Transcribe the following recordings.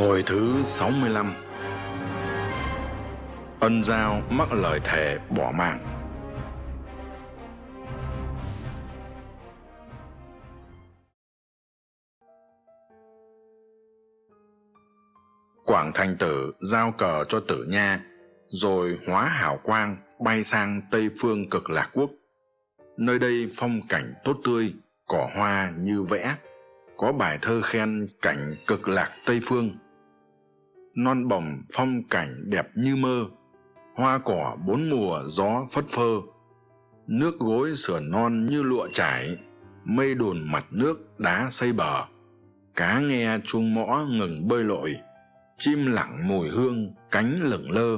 Hồi thứ 65 Ân giao mắc lời thề bỏ mạng. Quảng Thành Tử giao cờ cho tử nha, rồi hóa hảo quang bay sang Tây phương cực lạc quốc. Nơi đây phong cảnh tốt tươi, cỏ hoa như vẽ, có bài thơ khen cảnh cực lạc Tây phương non bồng phong cảnh đẹp như mơ, hoa cỏ bốn mùa gió phất phơ, nước gối sườn non như lụa trải, mây đùn mặt nước đá xây bờ, cá nghe chuông mõ ngừng bơi lội, chim lẳng mùi hương cánh lửng lơ.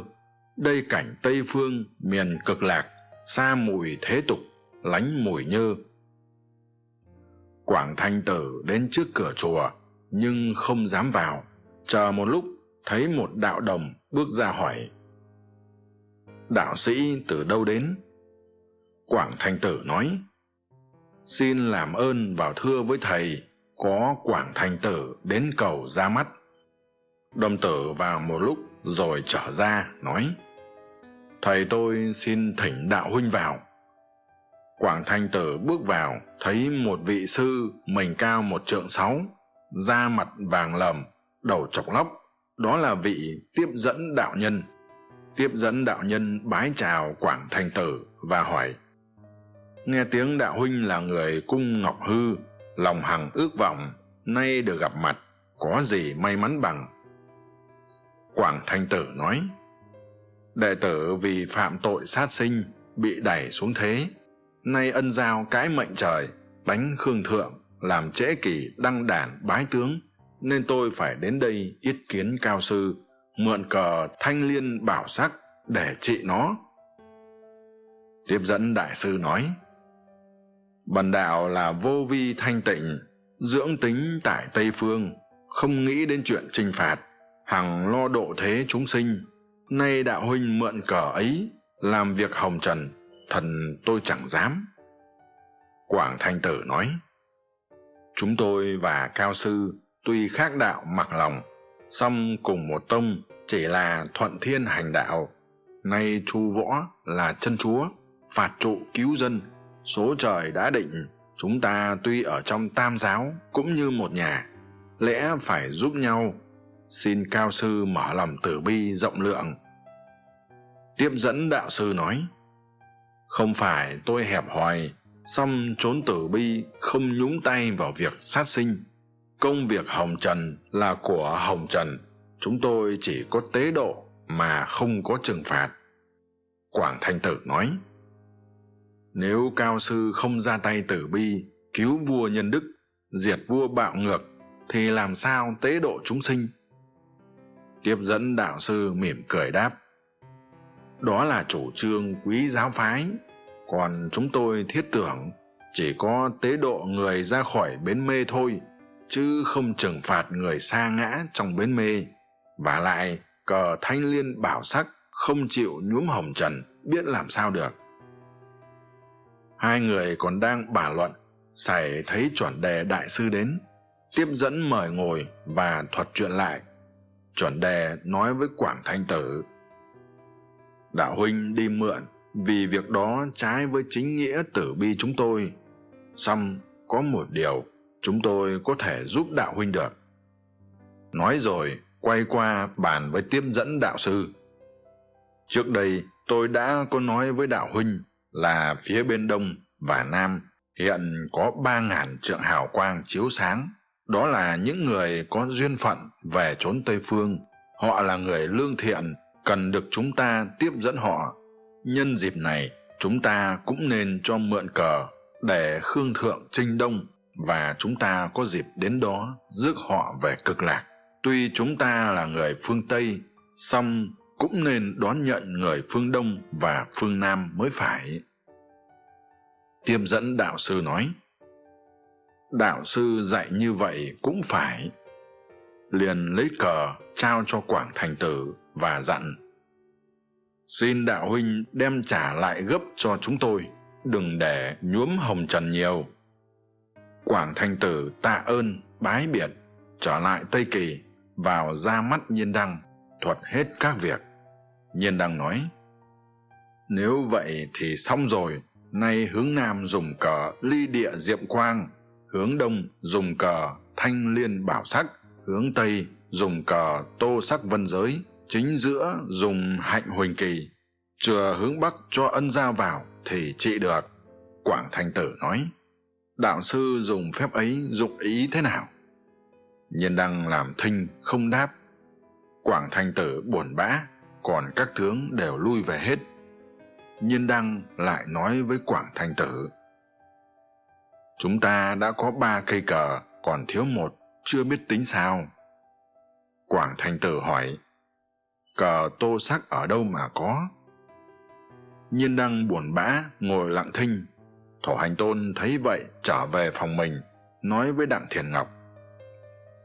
Đây cảnh tây phương miền cực lạc, xa mùi thế tục, lánh mùi nhơ. Quảng thanh tử đến trước cửa chùa, nhưng không dám vào, chờ một lúc thấy một đạo đồng bước ra hỏi, đạo sĩ từ đâu đến? Quảng thanh tử nói, xin làm ơn vào thưa với thầy, có quảng thanh tử đến cầu ra mắt. Đồng tử vào một lúc rồi trở ra, nói, thầy tôi xin thỉnh đạo huynh vào. Quảng thanh tử bước vào, thấy một vị sư mình cao một trượng sáu, da mặt vàng lầm đầu chọc lóc đó là vị tiếp dẫn đạo nhân. Tiếp dẫn đạo nhân bái chào quảng thành tử và hỏi, nghe tiếng đạo huynh là người cung ngọc hư, lòng hằng ước vọng, nay được gặp mặt, có gì may mắn bằng? Quảng thanh tử nói, đệ tử vì phạm tội sát sinh, bị đẩy xuống thế, nay ân giao cãi mệnh trời, đánh khương thượng, làm trễ kỷ đăng đàn bái tướng nên tôi phải đến đây yết kiến cao sư, mượn cờ thanh liên bảo sắc để trị nó. Tiếp dẫn đại sư nói, bần đạo là vô vi thanh tịnh, dưỡng tính tại tây phương, không nghĩ đến chuyện t r i n h phạt, hằng lo độ thế chúng sinh. Nay đạo huynh mượn cờ ấy làm việc hồng trần, thần tôi chẳng dám. Quảng thanh tử nói, chúng tôi và cao sư tuy khác đạo mặc lòng, song cùng một tông chỉ là thuận thiên hành đạo. Nay chu võ là chân chúa, phạt trụ cứu dân, số trời đã định, chúng ta tuy ở trong tam giáo cũng như một nhà, lẽ phải giúp nhau. Xin cao sư mở lòng tử bi rộng lượng. Tiếp dẫn đạo sư nói, không phải tôi hẹp hòi, song trốn tử bi không nhúng tay vào việc sát sinh công việc hồng trần là của hồng trần. Chúng tôi chỉ có tế độ mà không có trừng phạt. Quảng thanh tử nói, nếu cao sư không ra tay tử bi, cứu vua nhân đức, diệt vua bạo ngược, thì làm sao tế độ chúng sinh? Tiếp dẫn đạo sư mỉm cười đáp, đó là chủ trương quý giáo phái. Còn chúng tôi thiết tưởng chỉ có tế độ người ra khỏi bến mê thôi chứ không trừng phạt người sa ngã trong bến mê. Và lại, cờ thanh liên bảo sắc không chịu nhuốm hồng trần, biết làm sao được. Hai người còn đang bàn luận sảy thấy chuẩn đề đại sư đến, tiếp dẫn mời ngồi và thuật chuyện lại. Chuẩn đề nói với quảng thanh tử, đạo huynh đi mượn, vì việc đó trái với chính nghĩa tử bi chúng tôi. Song có một điều chúng tôi có thể giúp đạo huynh được. Nói rồi, quay qua bàn với tiếp dẫn đạo sư. Trước đây, tôi đã có nói với đạo huynh là phía bên đông và nam hiện có ba ngàn trượng hào quang chiếu sáng. Đó là những người có duyên phận về trốn tây phương. Họ là người lương thiện, cần được chúng ta tiếp dẫn họ. Nhân dịp này, chúng ta cũng nên cho mượn cờ để khương thượng trinh đông và chúng ta có dịp đến đó rước họ về cực lạc. Tuy chúng ta là người phương tây, song cũng nên đón nhận người phương đông và phương nam mới phải. Tiêm dẫn đạo sư nói, đạo sư dạy như vậy cũng phải. Liền lấy cờ trao cho quảng thành tử và dặn, xin đạo huynh đem trả lại gấp cho chúng tôi, đừng để nhuốm hồng trần nhiều quảng thanh tử tạ ơn, bái biệt, trở lại tây kỳ, vào ra mắt nhiên đăng, thuật hết các việc. Nhiên đăng nói, nếu vậy thì xong rồi, nay hướng nam dùng cờ ly địa diệm quang, hướng đông dùng cờ thanh liên bảo sắc, hướng tây dùng cờ tô sắc vân giới, chính giữa dùng hạnh huỳnh kỳ. Chừa hướng bắc cho ân giao vào thì trị được. Quảng thanh tử nói đạo sư dùng phép ấy dụng ý thế nào? Nhiên đăng làm thinh không đáp. Quảng thanh tử buồn bã, còn các tướng đều lui về hết. Nhiên đăng lại nói với quảng thanh tử. Chúng ta đã có ba cây cờ, còn thiếu một, chưa biết tính sao? Quảng thanh tử hỏi. Cờ tô sắc ở đâu mà có? Nhiên đăng buồn bã, ngồi lặng thinh thổ hành tôn thấy vậy trở về phòng mình, nói với đặng thiền ngọc.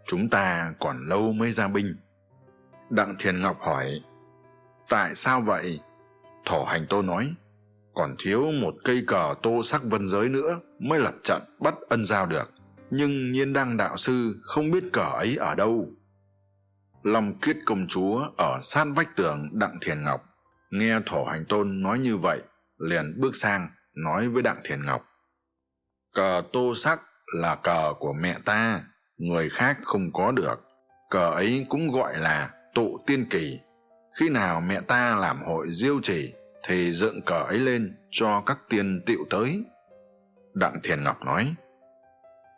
Chúng ta còn lâu mới ra binh. Đặng thiền ngọc hỏi, tại sao vậy? Thổ hành tôn nói, còn thiếu một cây cờ tô sắc vân giới nữa mới lập trận bắt ân giao được. Nhưng nhiên đăng đạo sư không biết cờ ấy ở đâu. Long kiết công chúa ở sát vách tường đặng thiền ngọc nghe thổ hành tôn nói như vậy liền bước sang nói với đặng thiền ngọc. Cờ tô sắc là cờ của mẹ ta, người khác không có được. Cờ ấy cũng gọi là tụ tiên kỳ. Khi nào mẹ ta làm hội diêu trì, thì dựng cờ ấy lên cho các tiên tịu tới. Đặng thiền ngọc nói,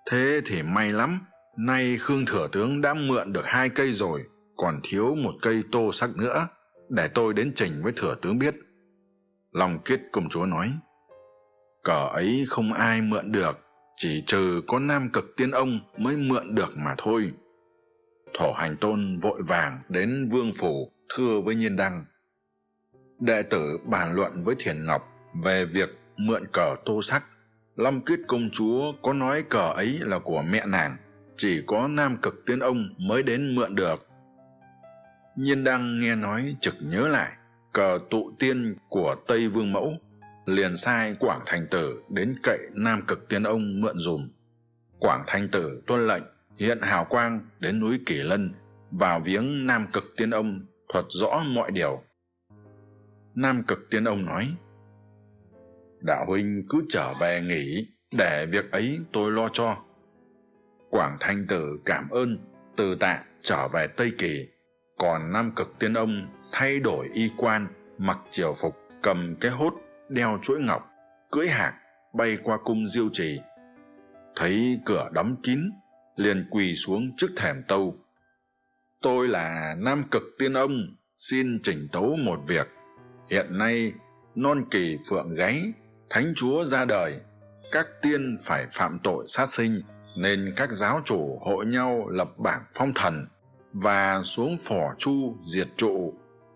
thế thì may lắm, nay khương thừa tướng đã mượn được hai cây rồi, còn thiếu một cây tô sắc nữa, để tôi đến trình với thừa tướng biết. Long kiết công chúa nói cờ ấy không ai mượn được, chỉ trừ có nam cực tiên ông mới mượn được mà thôi. Thổ hành tôn vội vàng đến vương phủ, thưa với nhiên đăng. Đệ tử bàn luận với thiền ngọc về việc mượn cờ tô sắc. Long kiết công chúa có nói cờ ấy là của mẹ nàng, chỉ có nam cực tiên ông mới đến mượn được. Nhiên đăng nghe nói trực nhớ lại, cờ tụ tiên của tây vương mẫu liền sai quảng thành tử đến cậy nam cực tiên ông mượn dùm. Quảng thanh tử tuân lệnh, hiện hào quang đến núi kỷ lân, vào viếng nam cực tiên ông thuật rõ mọi điều. Nam cực tiên ông nói, đạo huynh cứ trở về nghỉ, để việc ấy tôi lo cho. Quảng thanh tử cảm ơn, từ tạ trở về tây kỳ. Còn nam cực tiên ông thay đổi y quan, mặc triều phục, cầm cái hốt đeo chuỗi ngọc, cưỡi hạc, bay qua cung diêu trì. Thấy cửa đóng kín, liền quỳ xuống trước thềm tâu. Tôi là nam cực tiên ông, xin chỉnh tấu một việc. Hiện nay, non kỳ phượng gáy, thánh chúa ra đời. Các tiên phải phạm tội sát sinh, nên các giáo chủ hội nhau lập bảng phong thần và xuống phỏ chu diệt trụ.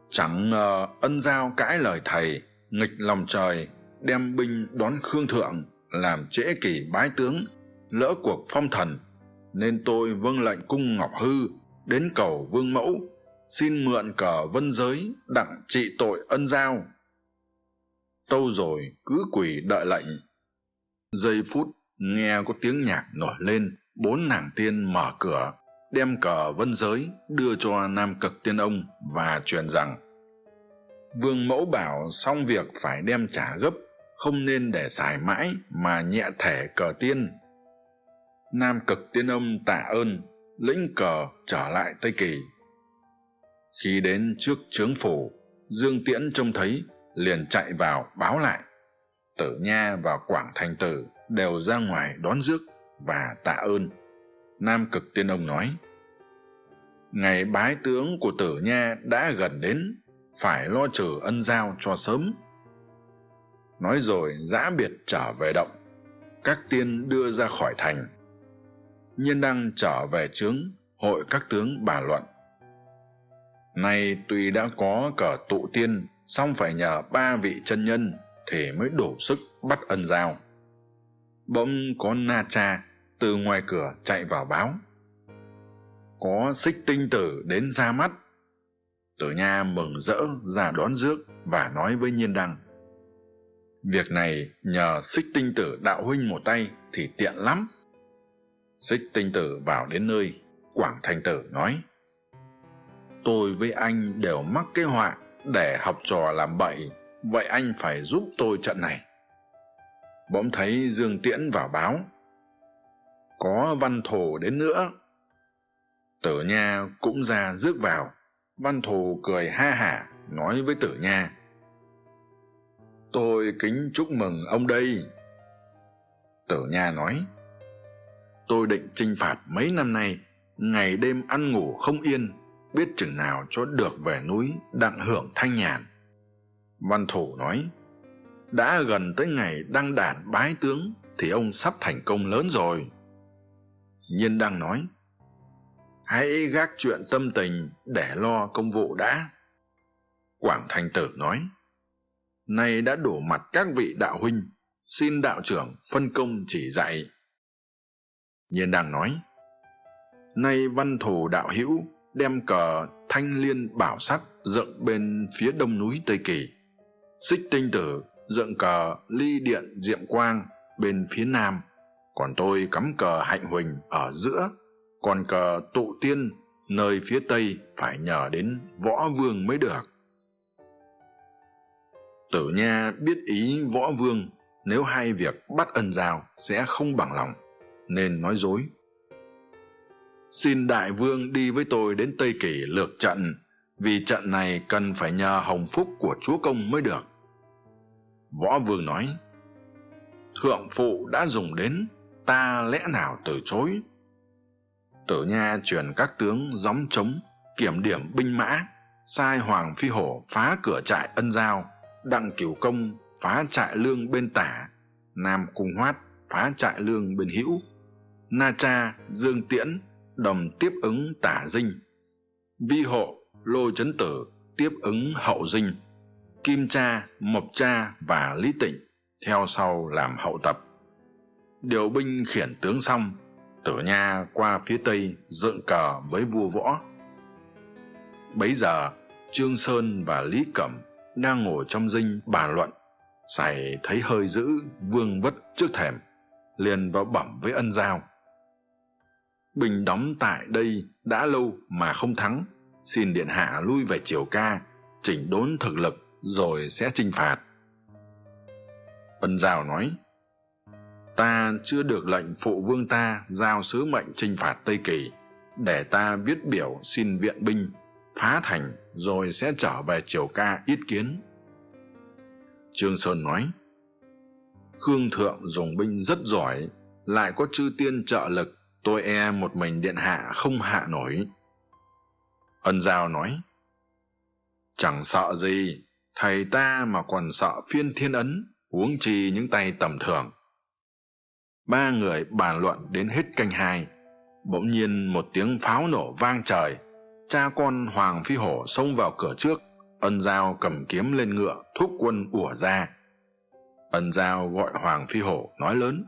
Chẳng ngờ ân giao cãi lời thầy nghịch lòng trời, đem binh đón khương thượng làm trễ kỷ bái tướng, lỡ cuộc phong thần. Nên tôi vâng lệnh cung ngọc hư đến cầu vương mẫu, xin mượn cờ vân giới đặng trị tội ân giao. Tâu rồi cứ quỳ đợi lệnh. Giây phút nghe có tiếng nhạc nổi lên, bốn nàng tiên mở cửa, đem cờ vân giới đưa cho nam cực tiên ông và truyền rằng vương mẫu bảo xong việc phải đem trả gấp, không nên để xài mãi mà nhẹ thẻ cờ tiên. Nam cực tiên ông tạ ơn, lĩnh cờ trở lại tây kỳ. Khi đến trước trướng phủ, dương tiễn trông thấy, liền chạy vào báo lại. Tử nha và quảng thành tử đều ra ngoài đón rước và tạ ơn. Nam cực tiên ông nói, ngày bái tướng của tử nha đã gần đến phải lo trừ ân giao cho sớm. Nói rồi, giã biệt trở về động. Các tiên đưa ra khỏi thành. Nhiên đăng trở về trướng hội các tướng bàn luận. Nay tuy đã có cờ tụ tiên, song phải nhờ ba vị chân nhân thì mới đủ sức bắt ân giao. Bỗng có na cha từ ngoài cửa chạy vào báo. Có xích tinh tử đến ra mắt tử nha mừng rỡ ra đón rước và nói với nhiên đăng. Việc này nhờ xích tinh tử đạo huynh một tay thì tiện lắm. Xích tinh tử vào đến nơi, quảng thành tử nói, tôi với anh đều mắc cái họa để học trò làm bậy, vậy anh phải giúp tôi trận này. Bỗng thấy dương tiễn vào báo, có văn thù đến nữa. Tử nha cũng ra rước vào văn thù cười ha hả nói với tử nha. Tôi kính chúc mừng ông đây. Tử nha nói. Tôi định t r i n h phạt mấy năm nay, ngày đêm ăn ngủ không yên, biết chừng nào cho được về núi đặng hưởng thanh nhàn. Văn thủ nói. Đã gần tới ngày đăng đản bái tướng, thì ông sắp thành công lớn rồi. Nhiên đang nói hãy gác chuyện tâm tình để lo công vụ đã. Quảng thành tử nói nay đã đổ mặt các vị đạo huynh, xin đạo trưởng phân công chỉ dạy. Nhiên đang nói, nay văn thù đạo hữu đem cờ thanh liên bảo sắc dựng bên phía đông núi tây kỳ. Xích tinh tử dựng cờ ly điện diệm quang bên phía nam. Còn tôi cắm cờ hạnh huỳnh ở giữa còn cờ tụ tiên, nơi phía tây phải nhờ đến võ vương mới được. Tử nha biết ý võ vương, nếu hai việc bắt ân giao sẽ không bằng lòng, nên nói dối. Xin đại vương đi với tôi đến tây kỳ lược trận, vì trận này cần phải nhờ hồng phúc của chúa công mới được. Võ vương nói, thượng phụ đã dùng đến, ta lẽ nào từ chối? Tử nha truyền các tướng gióng trống, kiểm điểm binh mã, sai hoàng phi hổ phá cửa trại ân giao, đặng cửu công phá trại lương bên tả, nam cung hoát phá trại lương bên hữu, na cha dương tiễn đồng tiếp ứng tả dinh, vi hộ lôi trấn tử tiếp ứng hậu dinh, kim cha, mộc cha và lý tịnh theo sau làm hậu tập. Điều binh khiển tướng xong tử nha qua phía tây dựng cờ với vua võ. Bấy giờ, trương sơn và lý cẩm đang ngồi trong dinh bàn luận, sài thấy hơi dữ, vương vất trước thềm, liền vào bẩm với ân giao. Bình đóng tại đây đã lâu mà không thắng, xin điện hạ lui về triều ca, chỉnh đốn thực lực rồi sẽ t r i n h phạt. Ân giao nói ta chưa được lệnh phụ vương ta giao sứ mệnh t r i n h phạt tây kỳ. Để ta viết biểu xin viện binh, phá thành, rồi sẽ trở về triều ca ít kiến. Trương sơn nói, khương thượng dùng binh rất giỏi, lại có chư tiên trợ lực, tôi e một mình điện hạ không hạ nổi. Ân giao nói, chẳng sợ gì, thầy ta mà còn sợ phiên thiên ấn, huống chi những tay tầm thường ba người bàn luận đến hết canh hai. Bỗng nhiên một tiếng pháo nổ vang trời. Cha con hoàng phi hổ xông vào cửa trước, ân giao cầm kiếm lên ngựa, thúc quân ủa ra. Ân giao gọi hoàng phi hổ, nói lớn,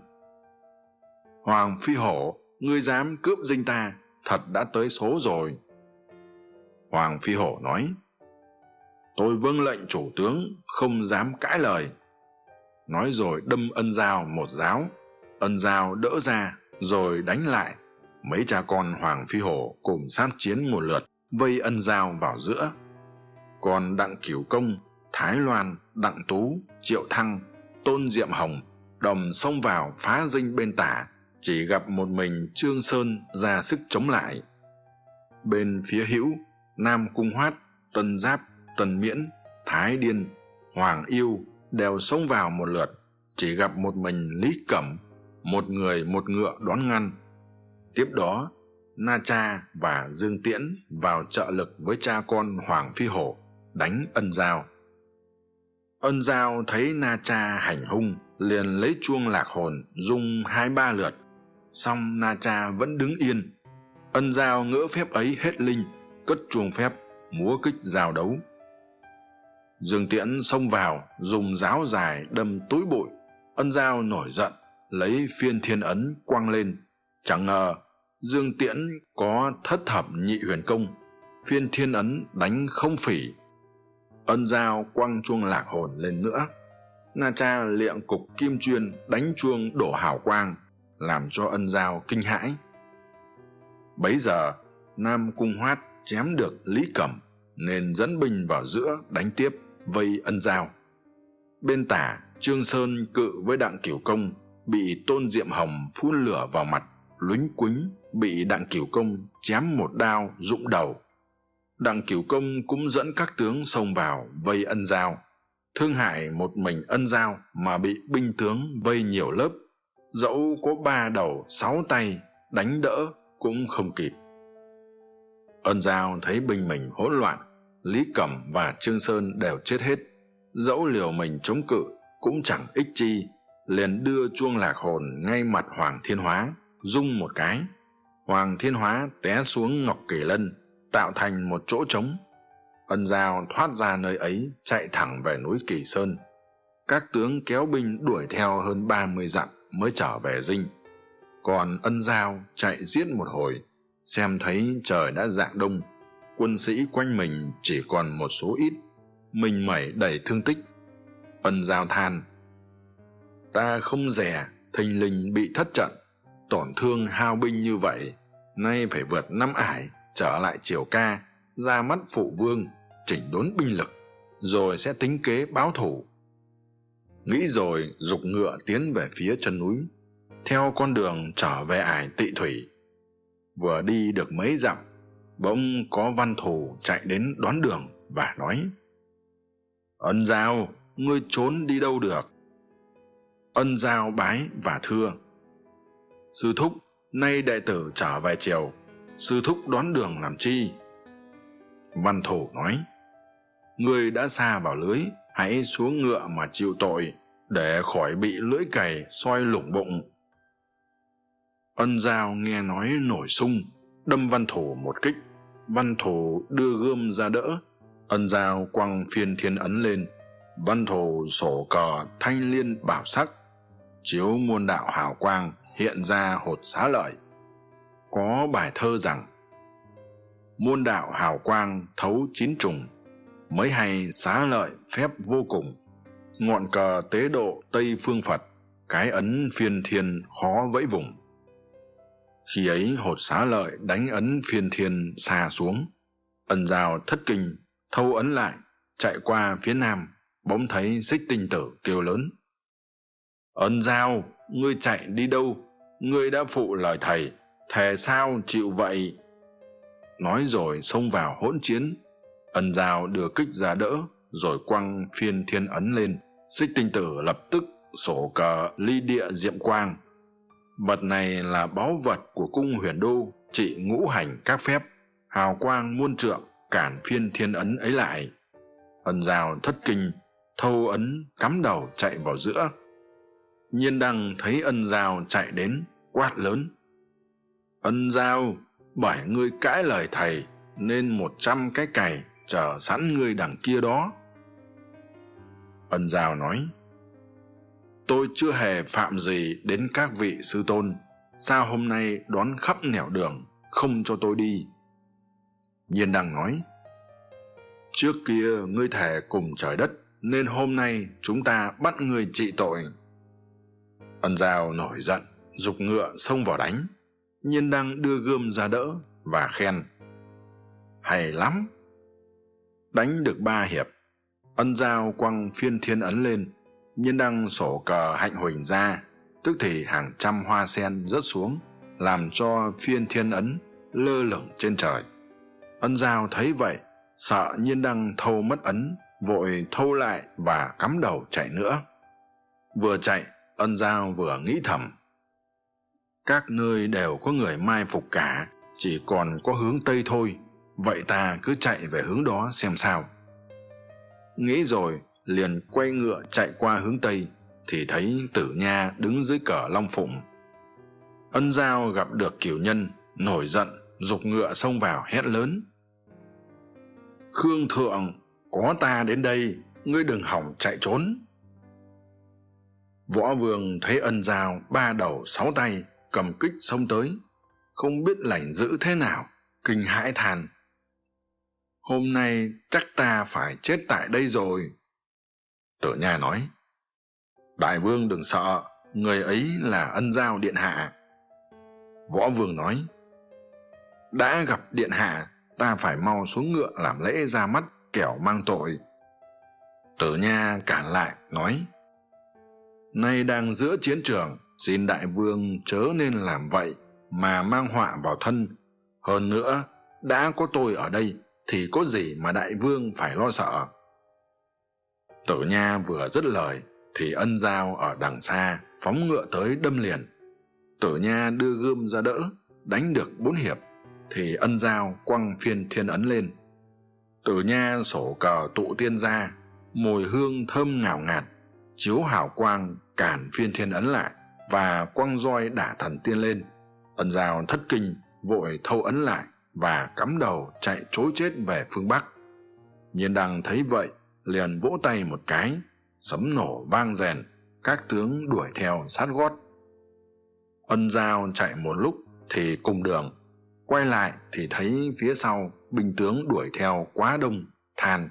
hoàng phi hổ, ngươi dám cướp dinh ta, thật đã tới số rồi. Hoàng phi hổ nói, tôi vâng lệnh chủ tướng, không dám cãi lời. Nói rồi đâm ân giao một giáo ân giao đỡ ra, rồi đánh lại. Mấy cha con hoàng phi hổ cùng sát chiến một lượt, vây ân giao vào giữa. Còn đặng cửu công, thái loan, đặng tú, triệu thăng, tôn diệm hồng đồng xông vào phá dinh bên tả, chỉ gặp một mình trương sơn ra sức chống lại. Bên phía hữu, nam cung hoát tân giáp tần miễn, thái điên, hoàng yêu đều xông vào một lượt, chỉ gặp một mình lý cẩm một người một ngựa đón ngăn. Tiếp đó na cha và dương tiễn vào trợ lực với cha con hoàng phi hổ, đánh ân giao. Ân giao thấy na cha hành hung, liền lấy chuông lạc hồn dung hai ba lượt. Song na cha vẫn đứng yên. Ân giao ngỡ phép ấy hết linh, cất chuông phép, múa kích giao đấu. Dương tiễn xông vào, dùng giáo dài đâm túi bụi. Ân giao nổi giận lấy phiên thiên ấn quăng lên. Chẳng ngờ, dương tiễn có thất thập nhị huyền công, phiên thiên ấn đánh không phỉ. Ân giao quăng chuông lạc hồn lên nữa. Na cha liệng cục kim chuyên đánh chuông đổ hào quang, làm cho ân giao kinh hãi. Bấy giờ, nam cung hoát chém được lý cẩm, nên dẫn binh vào giữa đánh tiếp vây ân giao. Bên tả trương sơn cự với đặng cửu công bị tôn diệm hồng phun lửa vào mặt lúnh quính bị đặng cửu công chém một đao rụng đầu. Đặng cửu công cũng dẫn các tướng xông vào vây ân giao. Thương hại một mình ân giao mà bị binh tướng vây nhiều lớp. Dẫu có ba đầu, sáu tay, đánh đỡ cũng không kịp. Ân giao thấy binh mình hỗn loạn, lý cẩm và trương sơn đều chết hết. Dẫu liều mình chống cự, cũng chẳng ích chi liền đưa chuông lạc hồn ngay mặt hoàng thiên hóa, rung một cái. Hoàng thiên hóa té xuống ngọc kỳ lân, tạo thành một chỗ trống. Ân giao thoát ra nơi ấy, chạy thẳng về núi kỳ sơn. Các tướng kéo binh đuổi theo hơn ba mươi dặm mới trở về dinh. Còn ân giao chạy giết một hồi, xem thấy trời đã dạng đông. Quân sĩ quanh mình chỉ còn một số ít, mình mẩy đầy thương tích. Ân giao than ta không dè thình lình bị thất trận. Tổn thương hao binh như vậy, nay phải vượt năm ải, trở lại triều ca, ra mắt phụ vương, chỉnh đốn binh lực, rồi sẽ tính kế báo thù nghĩ rồi g ụ c ngựa tiến về phía chân núi, theo con đường trở về ải tị thủy. Vừa đi được mấy dặm, bỗng có văn thù chạy đến đón đường và nói, ân giao, ngươi trốn đi đâu được? Ân giao bái và thưa. Sư thúc, nay đệ tử trở về triều, sư thúc đón đường làm chi? Văn thủ nói ngươi đã xa vào lưới, hãy xuống ngựa mà chịu tội, để khỏi bị lưỡi cày soi lủng bụng. Ân giao nghe nói nổi sung, đâm văn thủ một kích. Văn thủ đưa gươm ra đỡ, ân giao quăng phiên thiên ấn lên. Văn thủ sổ cờ thanh liên bảo sắc chiếu muôn đạo hào quang hiện ra hột xá lợi. Có bài thơ rằng, muôn đạo hào quang thấu chín trùng, mới hay xá lợi phép vô cùng. Ngọn cờ tế độ tây phương phật, cái ấn phiên thiên khó vẫy vùng. Khi ấy hột xá lợi đánh ấn phiên thiên xa xuống ân rào thất kinh, thâu ấn lại, chạy qua phía nam, bỗng thấy xích tinh tử kêu lớn ân giao, ngươi chạy đi đâu? Ngươi đã phụ lời thầy, thề sao chịu vậy? Nói rồi xông vào hỗn chiến. Ân giao đưa kích ra đỡ, rồi quăng phiên thiên ấn lên. Xích tinh tử lập tức sổ cờ ly địa diệm quang. Vật này là báu vật của cung huyền đô, trị ngũ hành các phép. Hào quang muôn trượng, cản phiên thiên ấn ấy lại. Ân giao thất kinh, thâu ấn cắm đầu chạy vào giữa nhiên đăng thấy ân giao chạy đến quát lớn. Ân giao, bởi ngươi cãi lời thầy, nên một trăm cái cày chờ sẵn ngươi đằng kia đó. Ân giao nói, tôi chưa hề phạm gì đến các vị sư tôn, sao hôm nay đón khắp nẻo đường không cho tôi đi? Nhiên đăng nói, trước kia ngươi thề cùng trời đất, nên hôm nay chúng ta bắt ngươi trị tội ân giao nổi giận g ụ c ngựa xông vào đánh, nhiên đăng đưa gươm ra đỡ và khen. Hay lắm! Đánh được ba hiệp, ân giao quăng phiên thiên ấn lên, nhiên đăng sổ cờ hạnh huỳnh ra, tức thì hàng trăm hoa sen rớt xuống, làm cho phiên thiên ấn lơ lửng trên trời. Ân giao thấy vậy, sợ nhiên đăng thâu mất ấn, vội thâu lại và cắm đầu chạy nữa. Vừa chạy ân giao vừa nghĩ thầm. Các nơi đều có người mai phục cả, chỉ còn có hướng tây thôi. Vậy ta cứ chạy về hướng đó xem sao. Nghĩ rồi, liền quay ngựa chạy qua hướng tây, thì thấy tử nha đứng dưới cờ long phụng. Ân giao gặp được cửu nhân, nổi giận g ụ c ngựa xông vào hét lớn. Khương thượng, có ta đến đây, ngươi đừng hỏng chạy trốn võ vương thấy ân giao, ba đầu, sáu tay, cầm kích xông tới. Không biết lảnh dữ thế nào, kinh hãi than. Hôm nay chắc ta phải chết tại đây rồi. Tử nha nói, đại vương đừng sợ, người ấy là ân giao điện hạ. Võ vương nói, đã gặp điện hạ, ta phải mau xuống ngựa làm lễ ra mắt kẻo mang tội. Tử nha cản lại, nói nay đang giữa chiến trường, xin đại vương chớ nên làm vậy mà mang họa vào thân. Hơn nữa, đã có tôi ở đây thì có gì mà đại vương phải lo sợ? Tử nha vừa dứt lời thì ân giao ở đằng xa phóng ngựa tới đâm liền. Tử nha đưa gươm ra đỡ, đánh được bốn hiệp thì ân giao quăng phiên thiên ấn lên. Tử nha sổ cờ tụ tiên ra mùi hương thơm ngào ngạt chiếu hào quang cản phiên thiên ấn lại và quăng roi đả thần tiên lên. Ân giao thất kinh, vội thâu ấn lại và cắm đầu chạy chối chết về phương bắc. Nhiên đăng thấy vậy, liền vỗ tay một cái, sấm nổ vang rèn, các tướng đuổi theo sát gót. Ân giao chạy một lúc thì cùng đường, quay lại thì thấy phía sau binh tướng đuổi theo quá đông, than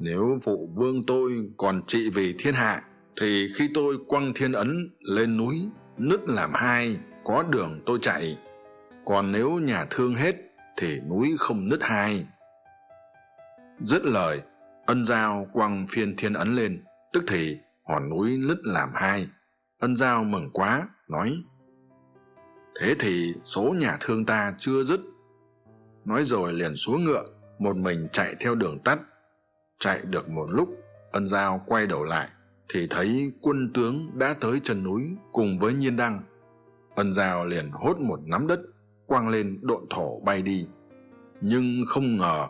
nếu phụ vương tôi còn trị vì thiên hạ, thì khi tôi quăng thiên ấn lên núi, nứt làm hai, có đường tôi chạy. Còn nếu nhà thương hết, thì núi không nứt hai. Dứt lời, ân giao quăng phiên thiên ấn lên, tức thì hòn núi nứt làm hai. Ân giao mừng quá, nói, thế thì số nhà thương ta chưa dứt. Nói rồi liền xuống ngựa, một mình chạy theo đường tắt chạy được một lúc, ân giao quay đầu lại, thì thấy quân tướng đã tới chân núi cùng với nhiên đăng. Ân giao liền hốt một nắm đất, quăng lên độn thổ bay đi. Nhưng không ngờ,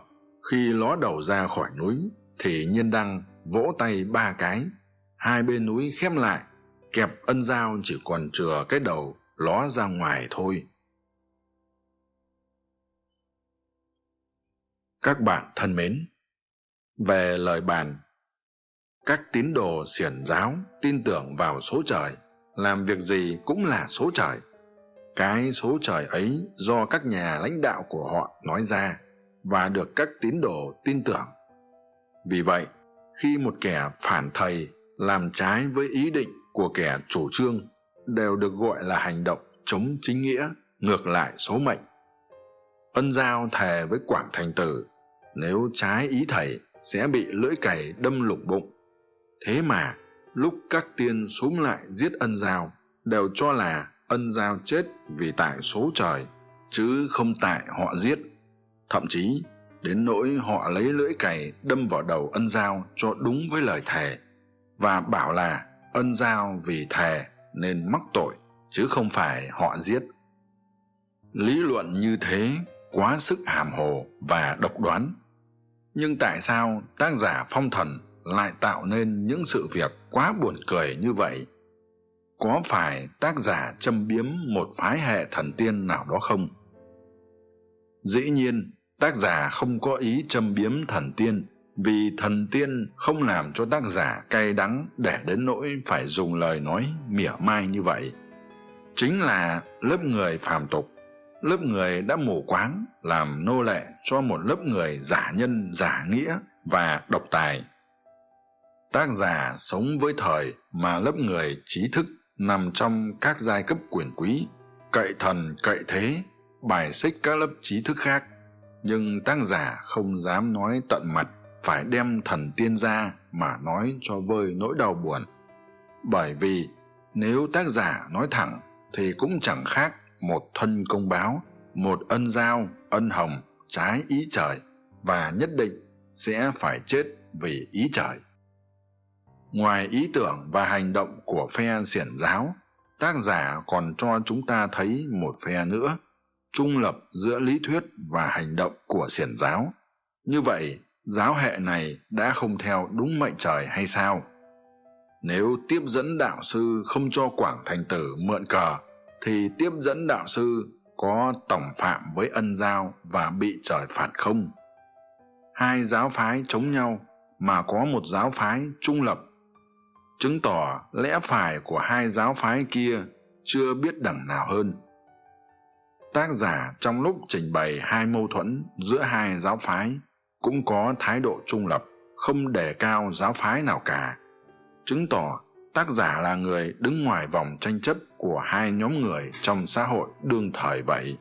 khi ló đầu ra khỏi núi, thì nhiên đăng vỗ tay ba cái. Hai bên núi khép lại, kẹp ân giao chỉ còn chừa cái đầu ló ra ngoài thôi. Các bạn thân mến về lời bàn. Các tín đồ xiển giáo tin tưởng vào số trời, làm việc gì cũng là số trời. Cái số trời ấy do các nhà lãnh đạo của họ nói ra và được các tín đồ tin tưởng. Vì vậy, khi một kẻ phản thầy, làm trái với ý định của kẻ chủ trương, đều được gọi là hành động chống chính nghĩa, ngược lại số mệnh. Ân giao thề với quảng thành tử, nếu trái ý thầy sẽ bị lưỡi cày đâm lục bụng. Thế mà, lúc các tiên xúm lại giết ân giao, đều cho là ân giao chết vì tại số trời, chứ không tại họ giết. Thậm chí, đến nỗi họ lấy lưỡi cày đâm vào đầu ân giao cho đúng với lời thề, và bảo là ân giao vì thề nên mắc tội, chứ không phải họ giết. Lý luận như thế quá sức hàm hồ và độc đoán nhưng tại sao tác giả phong thần lại tạo nên những sự việc quá buồn cười như vậy? Có phải tác giả châm biếm một phái hệ thần tiên nào đó không? Dĩ nhiên, tác giả không có ý châm biếm thần tiên, vì thần tiên không làm cho tác giả cay đắng để đến nỗi phải dùng lời nói mỉa mai như vậy. Chính là lớp người phàm tục lớp người đã mù quáng làm nô lệ cho một lớp người giả nhân, giả nghĩa và độc tài. Tác giả sống với thời mà lớp người trí thức nằm trong các giai cấp quyền quý, cậy thần, cậy thế, bài xích các lớp trí thức khác. Nhưng tác giả không dám nói tận mặt, phải đem thần tiên ra mà nói cho vơi nỗi đau buồn. Bởi vì nếu tác giả nói thẳng thì cũng chẳng khác một thân công báo, một ân giao, ân hồng, trái ý trời, và nhất định sẽ phải chết vì ý trời. Ngoài ý tưởng và hành động của phe xiển giáo, tác giả còn cho chúng ta thấy một phe nữa, trung lập giữa lý thuyết và hành động của xiển giáo. Như vậy, giáo hệ này đã không theo đúng mệnh trời hay sao? Nếu tiếp dẫn đạo sư không cho quảng thành tử mượn cờ thì tiếp dẫn đạo sư có tổng phạm với ân giao và bị trời phạt không? Hai giáo phái chống nhau mà có một giáo phái trung lập. Chứng tỏ lẽ phải của hai giáo phái kia chưa biết đẳng nào hơn. Tác giả trong lúc trình bày hai mâu thuẫn giữa hai giáo phái cũng có thái độ trung lập, không đề cao giáo phái nào cả, chứng tỏ tác giả là người đứng ngoài vòng tranh chấp của hai nhóm người trong xã hội đương thời vậy.